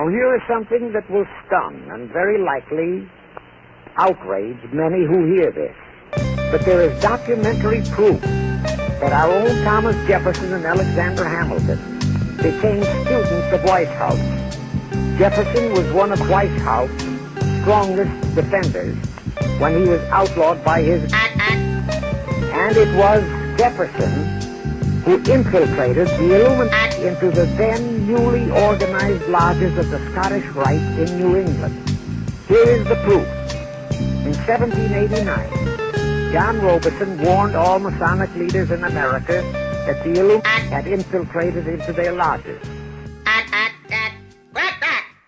Now, here is something that will stun and very likely outrage many who hear this. But there is documentary proof that our own Thomas Jefferson and Alexander Hamilton became students of Weishaupt. Jefferson was one of Weishaupt's strongest defenders when he was outlawed by his and it was Jefferson who infiltrated the Illuminati into the then newly organized lodges of the Scottish Rite in New England. Here is the proof. In 1789, John Robison warned all Masonic leaders in America that the Illuminati had infiltrated into their lodges.